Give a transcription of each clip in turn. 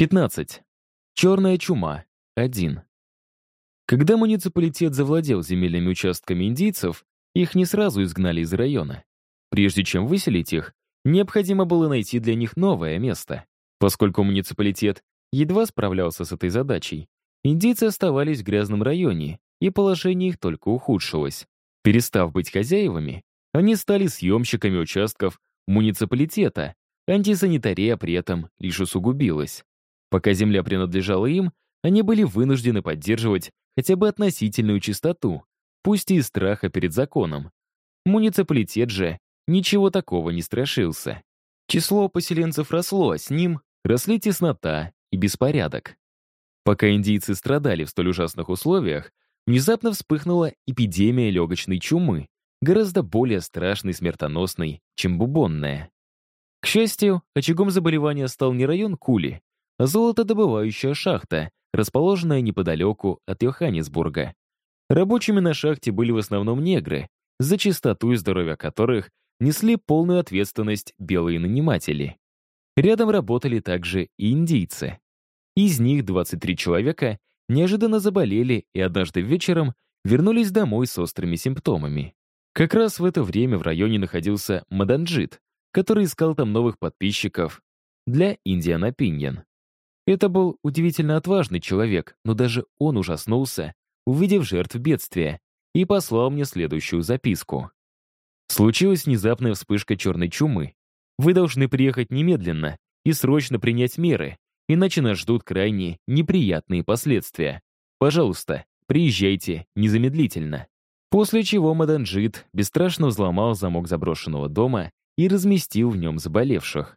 15. Черная чума. 1. Когда муниципалитет завладел земельными участками индийцев, их не сразу изгнали из района. Прежде чем выселить их, необходимо было найти для них новое место. Поскольку муниципалитет едва справлялся с этой задачей, индийцы оставались в грязном районе, и положение их только ухудшилось. Перестав быть хозяевами, они стали съемщиками участков муниципалитета, антисанитария при этом лишь усугубилась. Пока земля принадлежала им, они были вынуждены поддерживать хотя бы относительную чистоту, пусть и из страха перед законом. Муниципалитет же ничего такого не страшился. Число поселенцев росло, а с ним росли теснота и беспорядок. Пока индийцы страдали в столь ужасных условиях, внезапно вспыхнула эпидемия легочной чумы, гораздо более страшной и смертоносной, чем бубонная. К счастью, очагом заболевания стал не район Кули, золотодобывающая шахта, расположенная неподалеку от Йоханнесбурга. Рабочими на шахте были в основном негры, за чистоту и здоровье которых несли полную ответственность белые наниматели. Рядом работали также и индийцы. Из них 23 человека неожиданно заболели и однажды вечером вернулись домой с острыми симптомами. Как раз в это время в районе находился Маданджит, который искал там новых подписчиков для Индиан Opinion. Это был удивительно отважный человек, но даже он ужаснулся, увидев жертв бедствия, и послал мне следующую записку. Случилась внезапная вспышка черной чумы. Вы должны приехать немедленно и срочно принять меры, иначе нас ждут крайне неприятные последствия. Пожалуйста, приезжайте незамедлительно. После чего Маданджит бесстрашно взломал замок заброшенного дома и разместил в нем заболевших.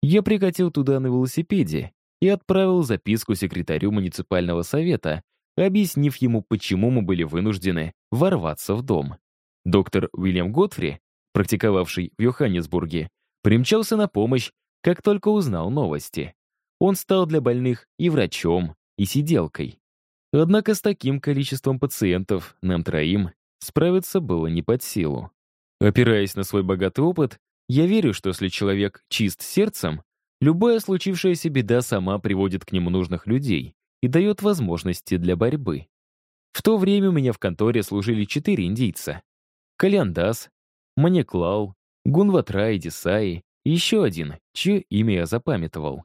Я прикатил туда на велосипеде и отправил записку секретарю муниципального совета, объяснив ему, почему мы были вынуждены ворваться в дом. Доктор Уильям Готфри, практиковавший в Йоханнесбурге, примчался на помощь, как только узнал новости. Он стал для больных и врачом, и сиделкой. Однако с таким количеством пациентов нам троим справиться было не под силу. Опираясь на свой богатый опыт, я верю, что если человек чист сердцем, Любая случившаяся беда сама приводит к нему нужных людей и дает возможности для борьбы. В то время у меня в конторе служили четыре индийца. Маниклал, Гунватра Десаи и еще один, чье имя я запамятовал.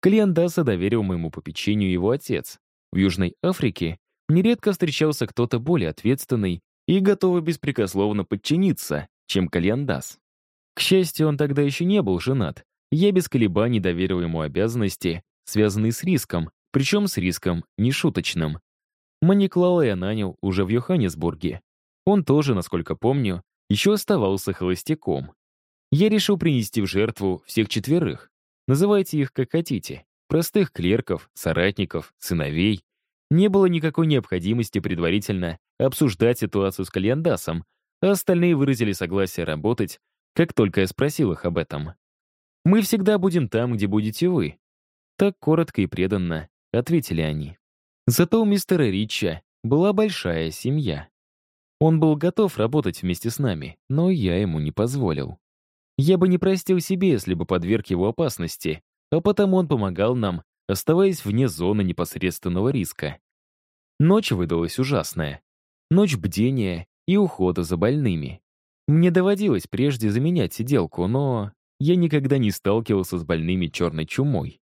Калиандаса доверил моему попечению его отец. В Южной Африке нередко встречался кто-то более ответственный и готовый беспрекословно подчиниться, чем Калиандас. К счастью, он тогда еще не был женат, я без колебаний доверил ему обязанности, связанные с риском, причем с риском нешуточным. Маниклала я нанял уже в Йоханнесбурге. Он тоже, насколько помню, еще оставался холостяком. Я решил принести в жертву всех четверых. Называйте их как хотите. Простых клерков, соратников, сыновей. Не было никакой необходимости предварительно обсуждать ситуацию с Кальяндасом, а остальные выразили согласие работать, как только я спросил их об этом. «Мы всегда будем там, где будете вы». Так коротко и преданно ответили они. Зато у мистера Рича была большая семья. Он был готов работать вместе с нами, но я ему не позволил. Я бы не простил себе, если бы подверг его опасности, а потому он помогал нам, оставаясь вне зоны непосредственного риска. Ночь выдалась ужасная. Ночь бдения и ухода за больными. Мне доводилось прежде заменять сиделку, но я никогда не сталкивался с больными черной чумой.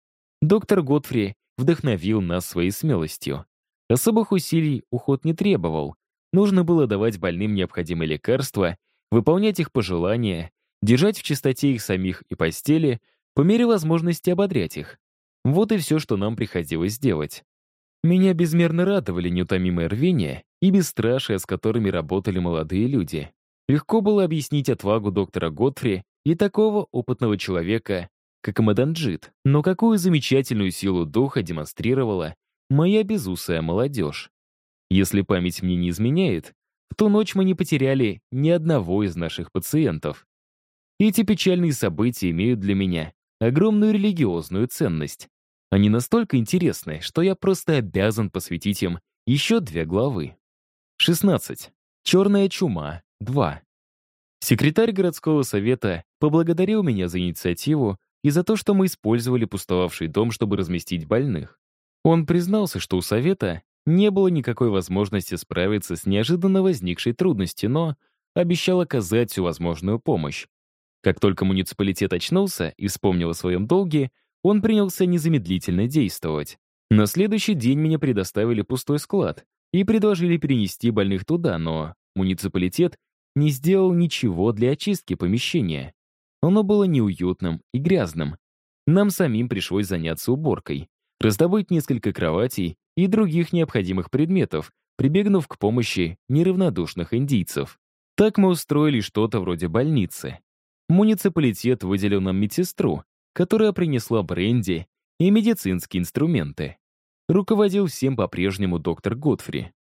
Доктор Готфри вдохновил нас своей смелостью. Особых усилий уход не требовал. Нужно было давать больным необходимые лекарства, выполнять их пожелания, держать в чистоте их самих и постели, по мере возможности ободрять их. Вот и все, что нам приходилось делать. Меня безмерно радовали неутомимое рвение и бесстрашие, с которыми работали молодые люди. Легко было объяснить отвагу доктора Готфри и такого опытного человека, как Маданджит. Но какую замечательную силу духа демонстрировала моя безусая молодежь. Если память мне не изменяет, в ту ночь мы не потеряли ни одного из наших пациентов. Эти печальные события имеют для меня огромную религиозную ценность. Они настолько интересны, что я просто обязан посвятить им еще две главы. 16. Черная чума. 2. Секретарь городского совета поблагодарил меня за инициативу и за то, что мы использовали пустовавший дом, чтобы разместить больных. Он признался, что у совета не было никакой возможности справиться с неожиданно возникшей трудностью, но обещал оказать всю возможную помощь. Как только муниципалитет очнулся и вспомнил о своем долге, он принялся незамедлительно действовать. На следующий день меня предоставили пустой склад и предложили перенести больных туда, но муниципалитет не сделал ничего для очистки помещения. Оно было неуютным и грязным. Нам самим пришлось заняться уборкой, раздобыть несколько кроватей и других необходимых предметов, прибегнув к помощи неравнодушных индийцев. Так мы устроили что-то вроде больницы. Муниципалитет выделил нам медсестру, которая принесла бренди и медицинские инструменты. Руководил всем по-прежнему доктор Готфри.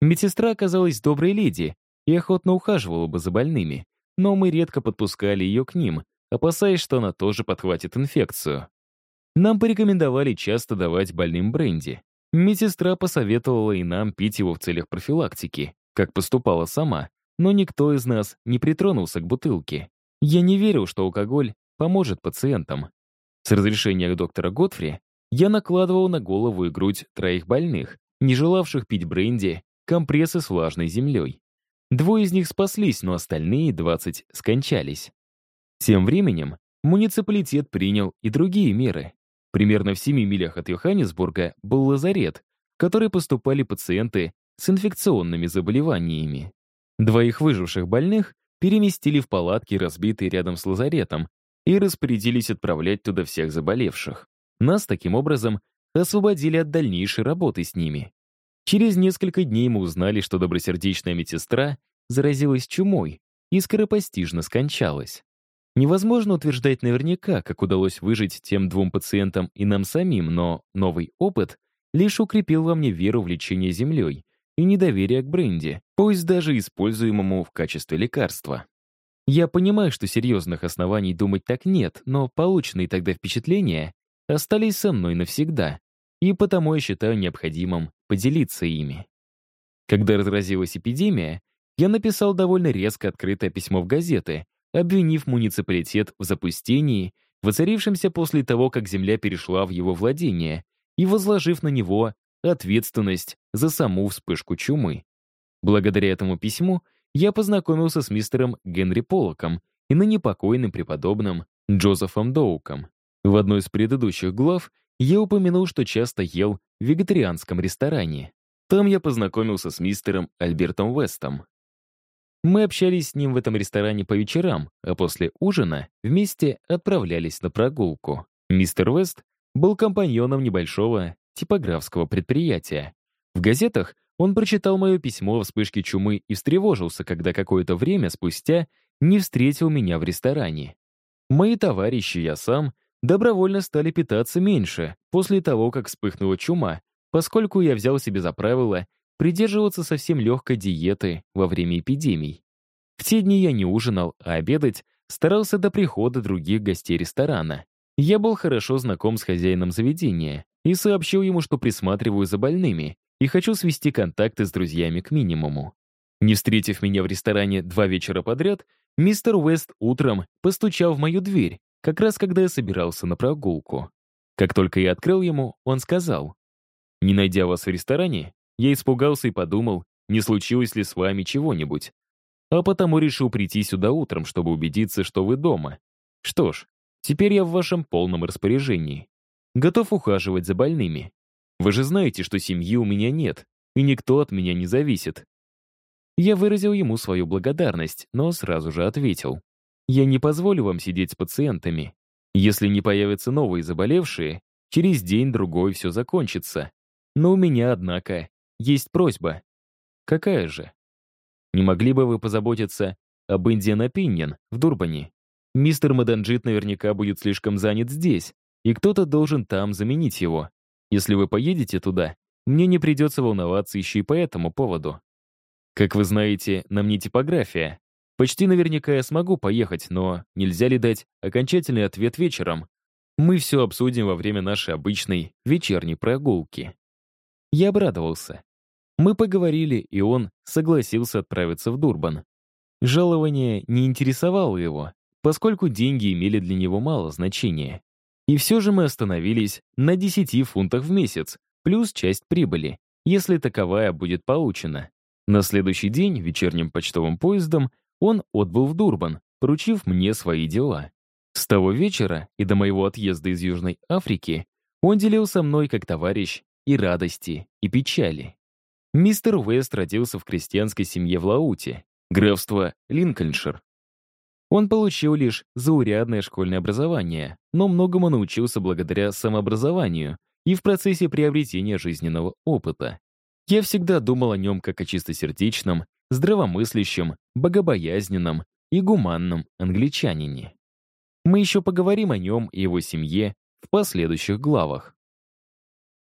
Медсестра оказалась доброй леди и охотно ухаживала бы за больными, но мы редко подпускали ее к ним, опасаясь, что она тоже подхватит инфекцию. Нам порекомендовали часто давать больным бренди. Медсестра посоветовала и нам пить его в целях профилактики, как поступала сама, но никто из нас не притронулся к бутылке. Я не верил, что алкоголь поможет пациентам. С разрешения доктора Готфри я накладывал на голову и грудь троих больных, не желавших пить бренди, компрессы с влажной землей. Двое из них спаслись, но остальные 20 скончались. Тем временем муниципалитет принял и другие меры. Примерно в 7 милях от Йоханнесбурга был лазарет, в который поступали пациенты с инфекционными заболеваниями. Двоих выживших больных переместили в палатки, разбитые рядом с лазаретом, и распорядились отправлять туда всех заболевших. Нас таким образом освободили от дальнейшей работы с ними. Через несколько дней мы узнали, что добросердечная медсестра заразилась чумой и скоропостижно скончалась. Невозможно утверждать наверняка, как удалось выжить тем двум пациентам и нам самим, но новый опыт лишь укрепил во мне веру в лечение землей и недоверие к бренде, пусть даже используемому в качестве лекарства. Я понимаю, что серьезных оснований думать так нет, но полученные тогда впечатления остались со мной навсегда, и потому я считаю необходимым поделиться ими. Когда разразилась эпидемия, я написал довольно резко открытое письмо в газеты, обвинив муниципалитет в запустении, воцарившемся после того, как земля перешла в его владение, и возложив на него ответственность за саму вспышку чумы. Благодаря этому письму я познакомился с мистером Генри Поллоком и ныне покойным преподобным Джозефом Доуком. В одной из предыдущих глав я упомянул, что часто ел в вегетарианском ресторане. Там я познакомился с мистером Альбертом Вестом. Мы общались с ним в этом ресторане по вечерам, а после ужина вместе отправлялись на прогулку. Мистер Вест был компаньоном небольшого типографского предприятия. В газетах он прочитал мое письмо о вспышке чумы и встревожился, когда какое-то время спустя не встретил меня в ресторане. Мои товарищи я сам добровольно стали питаться меньше после того, как вспыхнула чума, поскольку я взял себе за правило придерживаться совсем легкой диеты во время эпидемий. В те дни я не ужинал, а обедать старался до прихода других гостей ресторана. Я был хорошо знаком с хозяином заведения и сообщил ему, что присматриваю за больными и хочу свести контакты с друзьями к минимуму. Не встретив меня в ресторане два вечера подряд, мистер Уэст утром постучал в мою дверь как раз когда я собирался на прогулку. Как только я открыл ему, он сказал, «Не найдя вас в ресторане, я испугался и подумал, не случилось ли с вами чего-нибудь. А потому решил прийти сюда утром, чтобы убедиться, что вы дома. Что ж, теперь я в вашем полном распоряжении. Готов ухаживать за больными. Вы же знаете, что семьи у меня нет, и никто от меня не зависит». Я выразил ему свою благодарность, но сразу же ответил. Я не позволю вам сидеть с пациентами. Если не появятся новые заболевшие, через день-другой все закончится. Но у меня, однако, есть просьба. Какая же? Не могли бы вы позаботиться об Индиан Опиньон в Дурбане? Мистер Маданджит наверняка будет слишком занят здесь, и кто-то должен там заменить его. Если вы поедете туда, мне не придется волноваться еще и по этому поводу. Как вы знаете, на мне типография, Почти наверняка я смогу поехать, но нельзя ли дать окончательный ответ вечером? Мы все обсудим во время нашей обычной вечерней прогулки. Я обрадовался. Мы поговорили, и он согласился отправиться в Дурбан. Жалование не интересовало его, поскольку деньги имели для него мало значения. И все же мы остановились на 10 фунтах в месяц, плюс часть прибыли, если таковая будет получена. На следующий день вечерним почтовым поездом он отбыл в Дурбан, поручив мне свои дела. С того вечера и до моего отъезда из Южной Африки он делил со мной как товарищ и радости, и печали. Мистер Уэст родился в крестьянской семье в Лауте, графство Линкольншир. Он получил лишь заурядное школьное образование, но многому научился благодаря самообразованию и в процессе приобретения жизненного опыта. Я всегда думал о нем как о чистосердечном, здравомыслящем, богобоязненном и гуманном англичанине. Мы еще поговорим о нем и его семье в последующих главах.